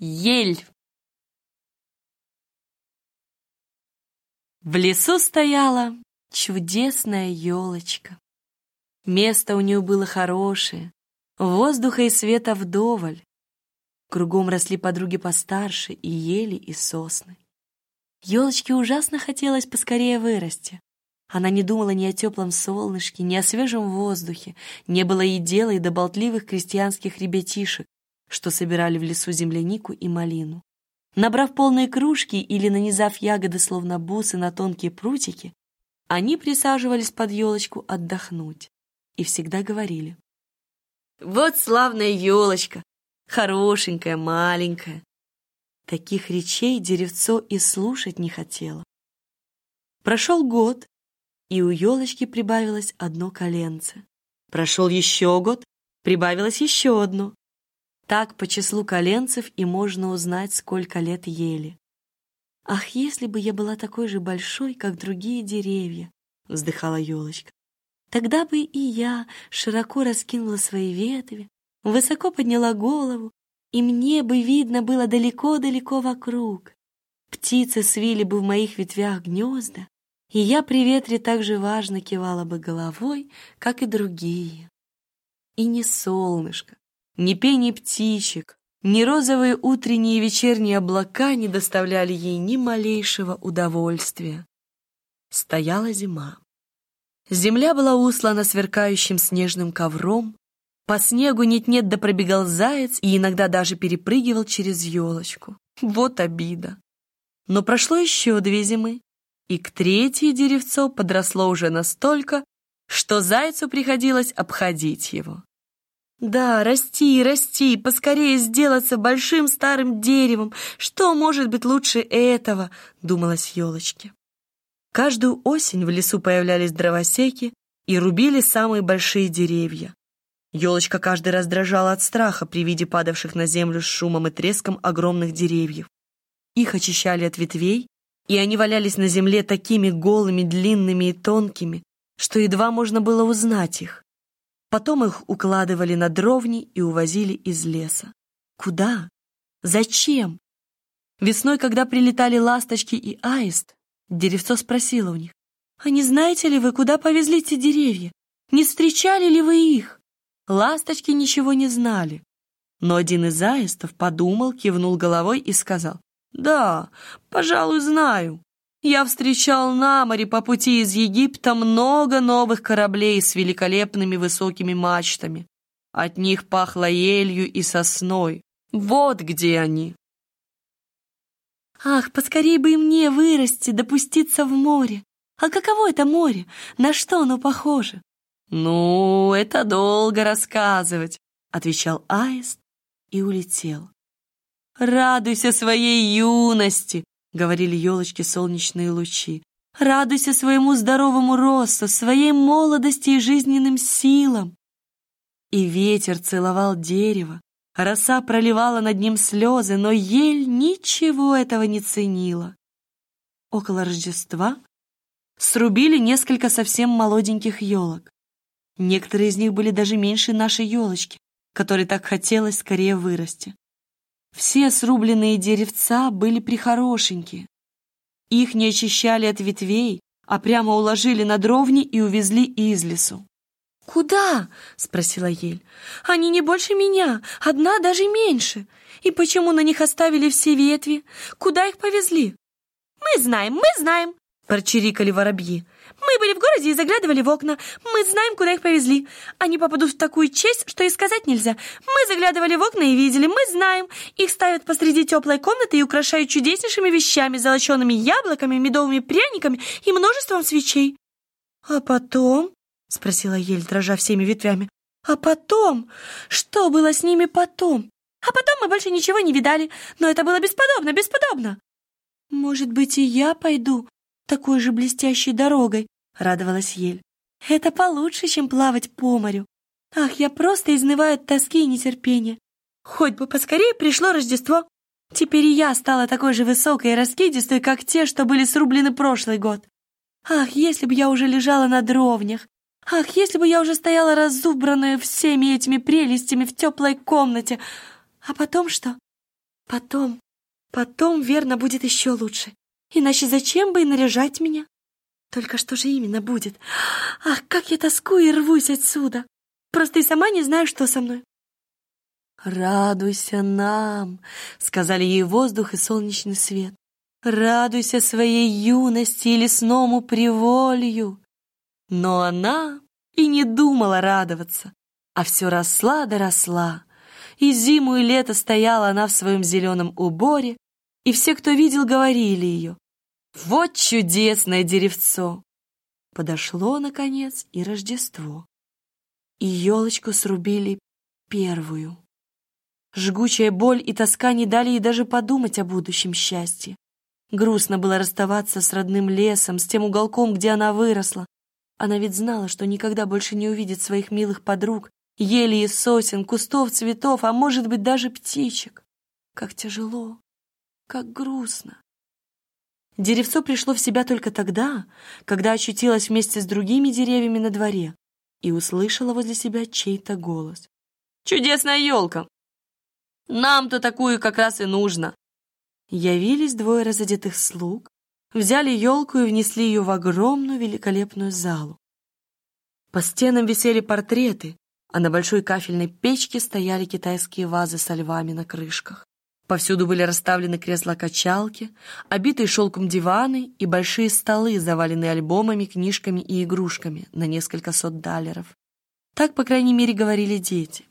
Ель. В лесу стояла чудесная елочка. Место у нее было хорошее, воздуха и света вдоволь. Кругом росли подруги постарше, и ели, и сосны. Елочке ужасно хотелось поскорее вырасти. Она не думала ни о теплом солнышке, ни о свежем воздухе, не было и дела и до болтливых крестьянских ребятишек, что собирали в лесу землянику и малину. Набрав полные кружки или нанизав ягоды, словно бусы, на тонкие прутики, они присаживались под елочку отдохнуть и всегда говорили. «Вот славная елочка, хорошенькая, маленькая». Таких речей деревцо и слушать не хотело. Прошел год, и у елочки прибавилось одно коленце. Прошел еще год, прибавилось еще одно. Так по числу коленцев и можно узнать, сколько лет ели. «Ах, если бы я была такой же большой, как другие деревья!» — вздыхала елочка. «Тогда бы и я широко раскинула свои ветви, высоко подняла голову, и мне бы видно было далеко-далеко вокруг. Птицы свили бы в моих ветвях гнезда, и я при ветре так же важно кивала бы головой, как и другие. И не солнышко, ни пение птичек, ни розовые утренние и вечерние облака не доставляли ей ни малейшего удовольствия. Стояла зима. Земля была услана сверкающим снежным ковром, по снегу нет-нет да пробегал заяц и иногда даже перепрыгивал через елочку. Вот обида. Но прошло еще две зимы, и к третьей деревцо подросло уже настолько, что зайцу приходилось обходить его. Да, расти, расти, поскорее сделаться большим старым деревом. Что может быть лучше этого, думалось елочке. Каждую осень в лесу появлялись дровосеки и рубили самые большие деревья. Елочка каждый раз дрожала от страха при виде падавших на землю с шумом и треском огромных деревьев. Их очищали от ветвей, и они валялись на земле такими голыми, длинными и тонкими, что едва можно было узнать их. Потом их укладывали на дровни и увозили из леса. Куда? Зачем? Весной, когда прилетали ласточки и аист, деревцо спросило у них, «А не знаете ли вы, куда повезли те деревья? Не встречали ли вы их?» Ласточки ничего не знали. Но один из аистов подумал, кивнул головой и сказал, «Да, пожалуй, знаю. Я встречал на море по пути из Египта много новых кораблей с великолепными высокими мачтами. От них пахло елью и сосной. Вот где они. Ах, поскорей бы и мне вырасти, допуститься в море. А каково это море? На что оно похоже? Ну, это долго рассказывать, отвечал аист и улетел. Радуйся своей юности, — говорили елочки солнечные лучи. «Радуйся своему здоровому росту, своей молодости и жизненным силам!» И ветер целовал дерево, роса проливала над ним слезы, но ель ничего этого не ценила. Около Рождества срубили несколько совсем молоденьких елок. Некоторые из них были даже меньше нашей елочки, которой так хотелось скорее вырасти. Все срубленные деревца были прихорошенькие. Их не очищали от ветвей, а прямо уложили на дровни и увезли из лесу. «Куда?» — спросила Ель. «Они не больше меня, одна даже меньше. И почему на них оставили все ветви? Куда их повезли?» «Мы знаем, мы знаем!» — прочирикали воробьи. Мы были в городе и заглядывали в окна. Мы знаем, куда их повезли. Они попадут в такую честь, что и сказать нельзя. Мы заглядывали в окна и видели. Мы знаем. Их ставят посреди теплой комнаты и украшают чудеснейшими вещами, золочеными яблоками, медовыми пряниками и множеством свечей. А потом, — спросила Ель, дрожа всеми ветвями, — а потом? Что было с ними потом? А потом мы больше ничего не видали, но это было бесподобно, бесподобно. Может быть, и я пойду такой же блестящей дорогой, радовалась Ель. Это получше, чем плавать по морю. Ах, я просто изнываю от тоски и нетерпения. Хоть бы поскорее пришло Рождество. Теперь и я стала такой же высокой и раскидистой, как те, что были срублены прошлый год. Ах, если бы я уже лежала на дровнях. Ах, если бы я уже стояла разубранная всеми этими прелестями в теплой комнате. А потом что? Потом, потом, верно, будет еще лучше. Иначе зачем бы и наряжать меня? Только что же именно будет? Ах, как я тоскую и рвусь отсюда! Просто и сама не знаю, что со мной. «Радуйся нам!» — сказали ей воздух и солнечный свет. «Радуйся своей юности и лесному приволью!» Но она и не думала радоваться, а все росла да росла. И зиму, и лето стояла она в своем зеленом уборе, и все, кто видел, говорили ее. «Вот чудесное деревцо!» Подошло, наконец, и Рождество. И елочку срубили первую. Жгучая боль и тоска не дали ей даже подумать о будущем счастье. Грустно было расставаться с родным лесом, с тем уголком, где она выросла. Она ведь знала, что никогда больше не увидит своих милых подруг, ели и сосен, кустов, цветов, а может быть даже птичек. Как тяжело, как грустно. Деревцо пришло в себя только тогда, когда очутилось вместе с другими деревьями на дворе и услышала возле себя чей-то голос. «Чудесная елка! Нам-то такую как раз и нужно!» Явились двое разодетых слуг, взяли елку и внесли ее в огромную великолепную залу. По стенам висели портреты, а на большой кафельной печке стояли китайские вазы со львами на крышках. Повсюду были расставлены кресла-качалки, обитые шелком диваны и большие столы, заваленные альбомами, книжками и игрушками на несколько сот даллеров. Так, по крайней мере, говорили дети.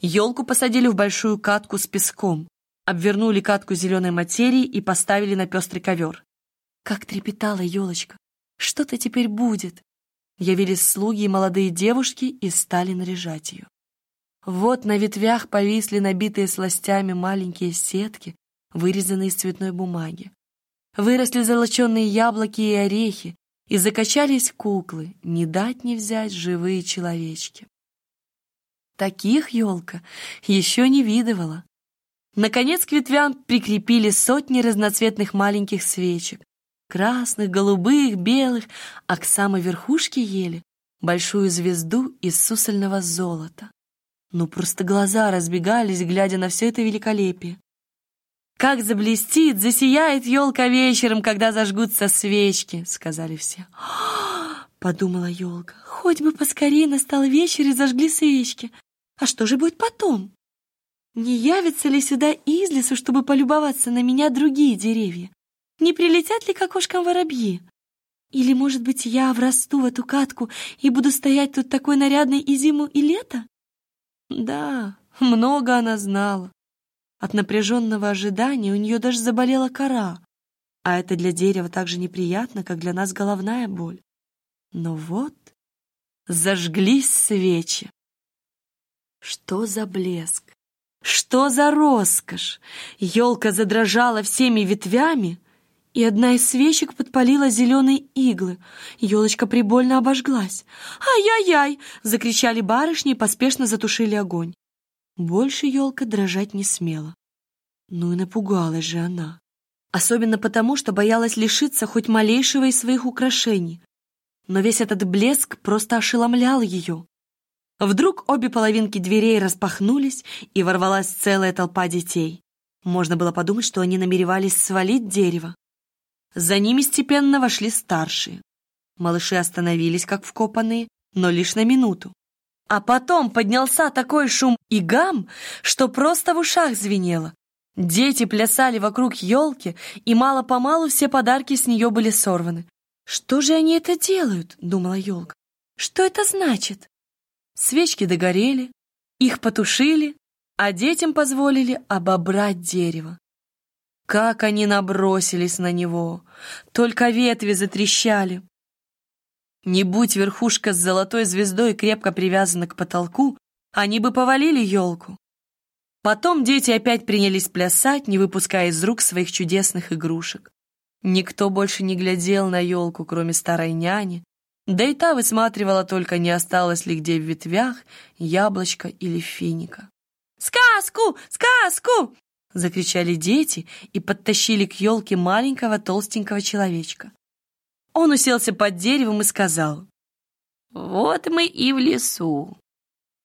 Елку посадили в большую катку с песком, обвернули катку зеленой материей и поставили на пестрый ковер. Как трепетала елочка! Что-то теперь будет! Явились слуги и молодые девушки и стали наряжать ее. Вот на ветвях повисли набитые сластями маленькие сетки, вырезанные из цветной бумаги. Выросли золоченые яблоки и орехи, и закачались куклы, не дать не взять живые человечки. Таких елка еще не видывала. Наконец к ветвям прикрепили сотни разноцветных маленьких свечек, красных, голубых, белых, а к самой верхушке ели большую звезду из сусального золота. Ну, просто глаза разбегались, глядя на все это великолепие. «Как заблестит, засияет елка вечером, когда зажгутся свечки!» — сказали все. подумала елка. «Хоть бы поскорее настал вечер и зажгли свечки. А что же будет потом? Не явятся ли сюда из лесу, чтобы полюбоваться на меня другие деревья? Не прилетят ли к окошкам воробьи? Или, может быть, я врасту в эту катку и буду стоять тут такой нарядной и зиму, и лето? Да, много она знала. От напряженного ожидания у нее даже заболела кора, а это для дерева так же неприятно, как для нас головная боль. Но вот зажглись свечи. Что за блеск! Что за роскошь! Елка задрожала всеми ветвями, и одна из свечек подпалила зеленые иглы. Елочка прибольно обожглась. «Ай-яй-яй!» — закричали барышни и поспешно затушили огонь. Больше елка дрожать не смела. Ну и напугалась же она. Особенно потому, что боялась лишиться хоть малейшего из своих украшений. Но весь этот блеск просто ошеломлял ее. Вдруг обе половинки дверей распахнулись, и ворвалась целая толпа детей. Можно было подумать, что они намеревались свалить дерево. За ними степенно вошли старшие. Малыши остановились, как вкопанные, но лишь на минуту. А потом поднялся такой шум и гам, что просто в ушах звенело. Дети плясали вокруг елки, и мало-помалу все подарки с нее были сорваны. «Что же они это делают?» — думала елка. «Что это значит?» Свечки догорели, их потушили, а детям позволили обобрать дерево. Как они набросились на него! Только ветви затрещали. Не будь верхушка с золотой звездой крепко привязана к потолку, они бы повалили елку. Потом дети опять принялись плясать, не выпуская из рук своих чудесных игрушек. Никто больше не глядел на елку, кроме старой няни, да и та высматривала только, не осталось ли где в ветвях яблочко или финика. «Сказку! Сказку!» — закричали дети и подтащили к елке маленького толстенького человечка. Он уселся под деревом и сказал, «Вот мы и в лесу.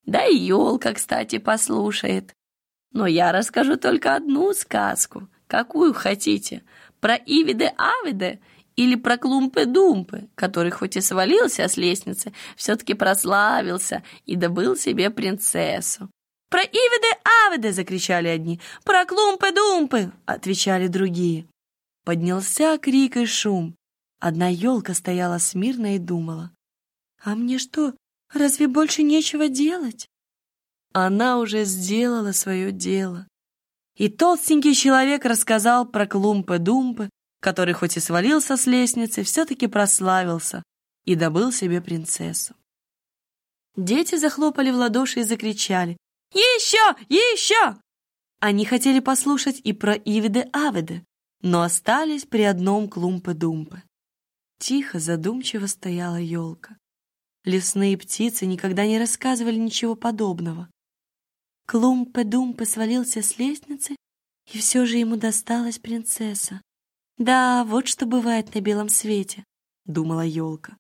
Да и елка, кстати, послушает. Но я расскажу только одну сказку, какую хотите, про Ивиде-Авиде или про Клумпе-Думпе, который хоть и свалился с лестницы, все-таки прославился и добыл себе принцессу. «Про Ивиде-Авиде!» — закричали одни. «Про Клумпе-Думпе!» — отвечали другие. Поднялся крик и шум. Одна елка стояла смирно и думала. «А мне что, разве больше нечего делать?» Она уже сделала свое дело. И толстенький человек рассказал про Клумпе-Думпе, который хоть и свалился с лестницы, все-таки прославился и добыл себе принцессу. Дети захлопали в ладоши и закричали «Еще! Еще!» Они хотели послушать и про Ивиде-Авиде, но остались при одном Клумпе-Думпе. Тихо, задумчиво стояла елка. Лесные птицы никогда не рассказывали ничего подобного. Клумпе-Думпе свалился с лестницы, и все же ему досталась принцесса. «Да, вот что бывает на белом свете», — думала елка.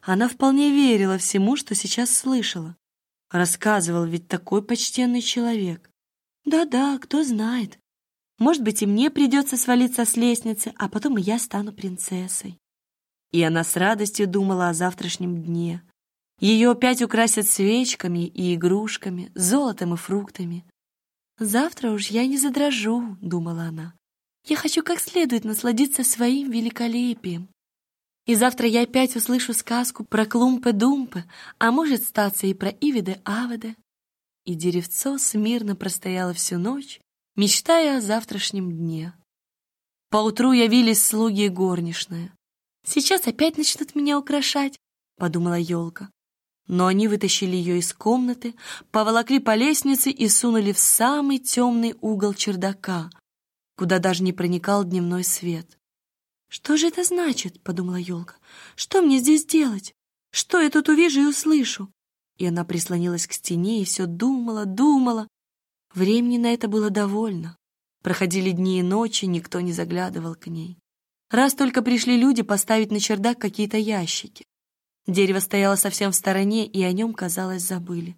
Она вполне верила всему, что сейчас слышала. Рассказывал ведь такой почтенный человек. Да-да, кто знает. Может быть, и мне придется свалиться с лестницы, а потом и я стану принцессой. И она с радостью думала о завтрашнем дне. Ее опять украсят свечками и игрушками, золотом и фруктами. «Завтра уж я не задрожу», — думала она. «Я хочу как следует насладиться своим великолепием. И завтра я опять услышу сказку про Клумпе-Думпе, а может статься и про Ивиде-Авиде». И деревцо смирно простояло всю ночь, мечтая о завтрашнем дне. Поутру явились слуги и горничная. «Сейчас опять начнут меня украшать», — подумала елка. Но они вытащили ее из комнаты, поволокли по лестнице и сунули в самый темный угол чердака, куда даже не проникал дневной свет. «Что же это значит?» — подумала елка. «Что мне здесь делать? Что я тут увижу и услышу?» И она прислонилась к стене и все думала, думала. Времени на это было довольно. Проходили дни и ночи, никто не заглядывал к ней. Раз только пришли люди поставить на чердак какие-то ящики. Дерево стояло совсем в стороне, и о нем, казалось, забыли.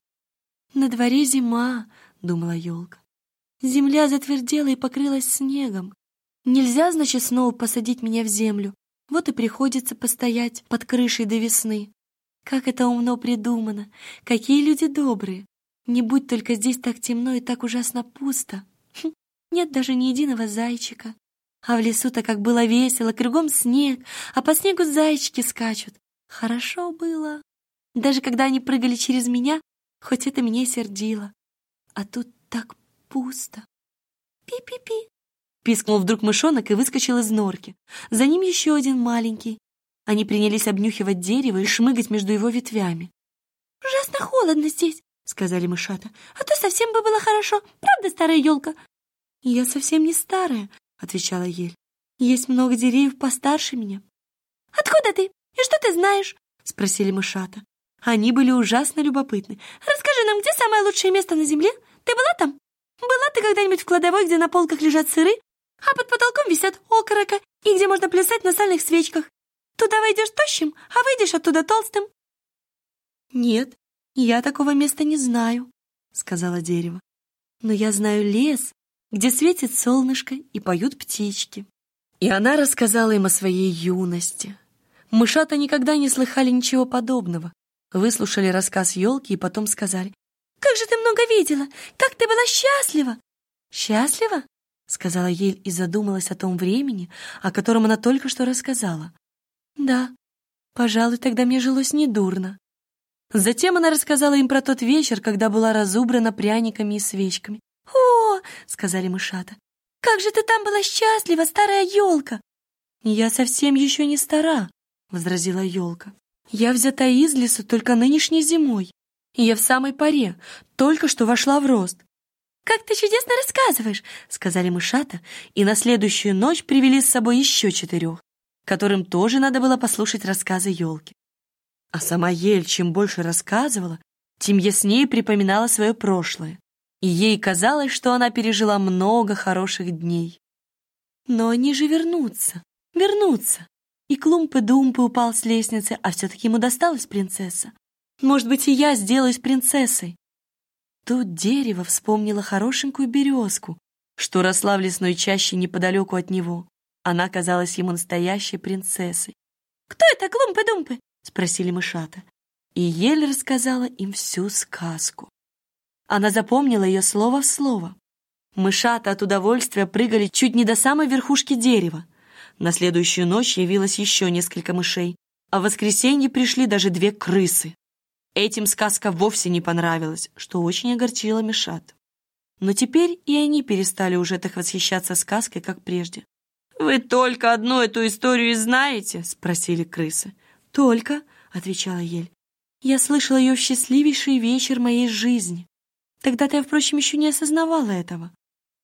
«На дворе зима», — думала елка. «Земля затвердела и покрылась снегом. Нельзя, значит, снова посадить меня в землю. Вот и приходится постоять под крышей до весны. Как это умно придумано! Какие люди добрые! Не будь только здесь так темно и так ужасно пусто. Хм, нет даже ни единого зайчика. А в лесу-то как было весело, кругом снег, а по снегу зайчики скачут. Хорошо было. Даже когда они прыгали через меня, хоть это меня и сердило. А тут так пусто. Пи-пи-пи. Пискнул вдруг мышонок и выскочил из норки. За ним еще один маленький. Они принялись обнюхивать дерево и шмыгать между его ветвями. «Ужасно холодно здесь», — сказали мышата. «А то совсем бы было хорошо. Правда, старая елка?» «Я совсем не старая», — отвечала ель. «Есть много деревьев постарше меня». «Откуда ты? И что ты знаешь?» — спросили мышата. Они были ужасно любопытны. «Расскажи нам, где самое лучшее место на земле? Ты была там? Была ты когда-нибудь в кладовой, где на полках лежат сыры, а под потолком висят окорока, и где можно плясать на сальных свечках? Туда войдешь тощим, а выйдешь оттуда толстым». «Нет, я такого места не знаю», — сказала дерево. «Но я знаю лес, где светит солнышко и поют птички». И она рассказала им о своей юности, Мышата никогда не слыхали ничего подобного. Выслушали рассказ елки и потом сказали, «Как же ты много видела! Как ты была счастлива!» «Счастлива?» — сказала Ель и задумалась о том времени, о котором она только что рассказала. «Да, пожалуй, тогда мне жилось недурно». Затем она рассказала им про тот вечер, когда была разубрана пряниками и свечками. «О!» — сказали мышата. «Как же ты там была счастлива, старая елка!» «Я совсем еще не стара», — возразила елка. «Я взята из лесу только нынешней зимой, я в самой паре, только что вошла в рост». «Как ты чудесно рассказываешь!» — сказали мышата, и на следующую ночь привели с собой еще четырех, которым тоже надо было послушать рассказы елки. А сама ель чем больше рассказывала, тем яснее припоминала свое прошлое, и ей казалось, что она пережила много хороших дней. Но они же вернутся, вернутся. И Клумпы-Думпы упал с лестницы, а все-таки ему досталась принцесса. Может быть, и я сделаюсь принцессой. Тут дерево вспомнило хорошенькую березку, что росла в лесной чаще неподалеку от него. Она казалась ему настоящей принцессой. «Кто это, Клумпы-Думпы?» — спросили мышата. И ель рассказала им всю сказку. Она запомнила ее слово в слово. Мышата от удовольствия прыгали чуть не до самой верхушки дерева. На следующую ночь явилось еще несколько мышей, а в воскресенье пришли даже две крысы. Этим сказка вовсе не понравилась, что очень огорчило мышат. Но теперь и они перестали уже так восхищаться сказкой, как прежде. «Вы только одну эту историю знаете?» — спросили крысы. «Только», — отвечала Ель. «Я слышала ее в счастливейший вечер моей жизни. Тогда-то я, впрочем, еще не осознавала этого».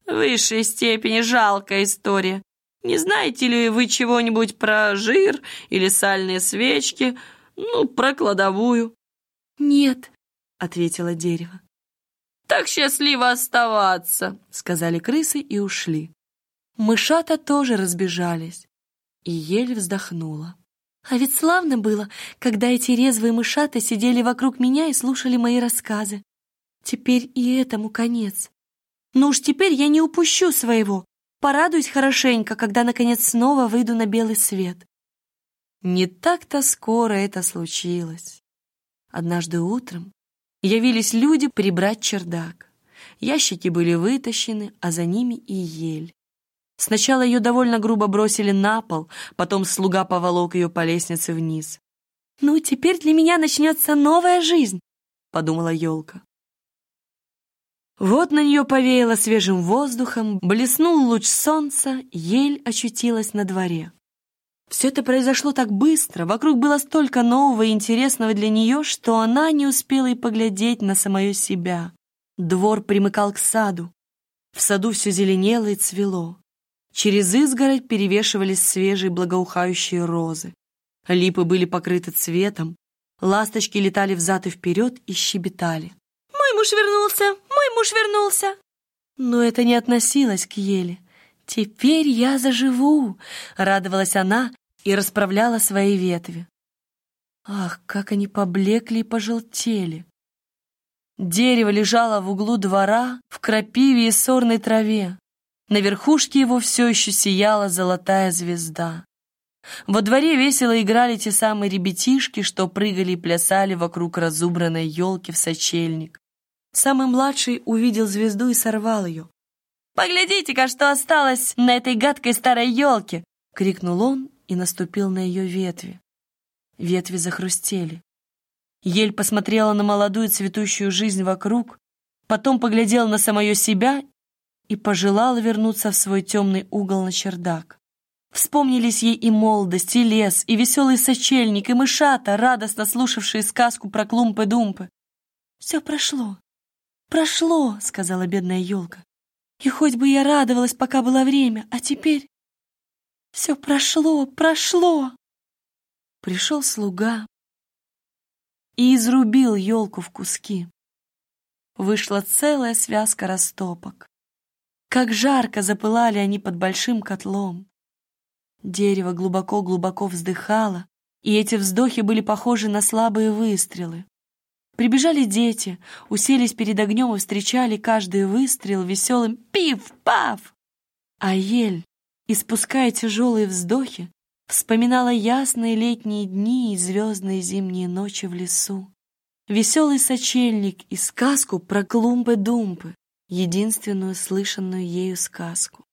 «В высшей степени жалкая история. Не знаете ли вы чего-нибудь про жир или сальные свечки? Ну, про кладовую?» «Нет», — ответила дерево. «Так счастливо оставаться», — сказали крысы и ушли. Мышата тоже разбежались, и еле вздохнула. А ведь славно было, когда эти резвые мышата сидели вокруг меня и слушали мои рассказы. Теперь и этому конец. Ну уж теперь я не упущу своего. Порадуюсь хорошенько, когда, наконец, снова выйду на белый свет. Не так-то скоро это случилось. Однажды утром явились люди прибрать чердак. Ящики были вытащены, а за ними и ель. Сначала ее довольно грубо бросили на пол, потом слуга поволок ее по лестнице вниз. «Ну, теперь для меня начнется новая жизнь», — подумала елка. Вот на нее повеяло свежим воздухом, блеснул луч солнца, ель очутилась на дворе. Все это произошло так быстро, вокруг было столько нового и интересного для нее, что она не успела и поглядеть на самое себя. Двор примыкал к саду. В саду все зеленело и цвело. Через изгородь перевешивались свежие благоухающие розы. Липы были покрыты цветом, ласточки летали взад и вперед и щебетали. «Мой муж вернулся! Мой муж вернулся!» Но это не относилось к Еле. «Теперь я заживу!» — радовалась она и расправляла свои ветви. Ах, как они поблекли и пожелтели! Дерево лежало в углу двора в крапиве и сорной траве. На верхушке его все еще сияла золотая звезда. Во дворе весело играли те самые ребятишки, что прыгали и плясали вокруг разубранной елки в сочельник. Самый младший увидел звезду и сорвал ее. «Поглядите-ка, что осталось на этой гадкой старой елке!» — крикнул он и наступил на ее ветви. Ветви захрустели. Ель посмотрела на молодую цветущую жизнь вокруг, потом поглядела на самое себя и пожелала вернуться в свой темный угол на чердак. Вспомнились ей и молодость, и лес, и веселый сочельник, и мышата, радостно слушавшие сказку про клумпы-думпы. «Все прошло, прошло», — сказала бедная елка. «И хоть бы я радовалась, пока было время, а теперь...» «Все прошло, прошло!» Пришел слуга и изрубил елку в куски. Вышла целая связка растопок. Как жарко запылали они под большим котлом. Дерево глубоко-глубоко вздыхало, и эти вздохи были похожи на слабые выстрелы. Прибежали дети, уселись перед огнем и встречали каждый выстрел веселым «пиф-паф!». А ель, испуская тяжелые вздохи, вспоминала ясные летние дни и звездные зимние ночи в лесу, веселый сочельник и сказку про клумбы-думбы, единственную слышанную ею сказку.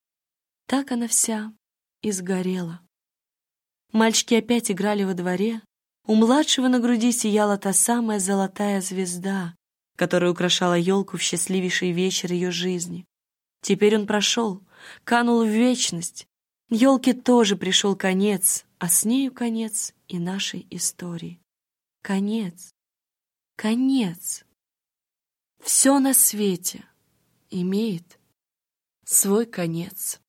Так она вся и сгорела. Мальчики опять играли во дворе. У младшего на груди сияла та самая золотая звезда, которая украшала елку в счастливейший вечер ее жизни. Теперь он прошел, канул в вечность. Елке тоже пришел конец, а с нею конец и нашей истории. Конец. Конец. Все на свете имеет свой конец.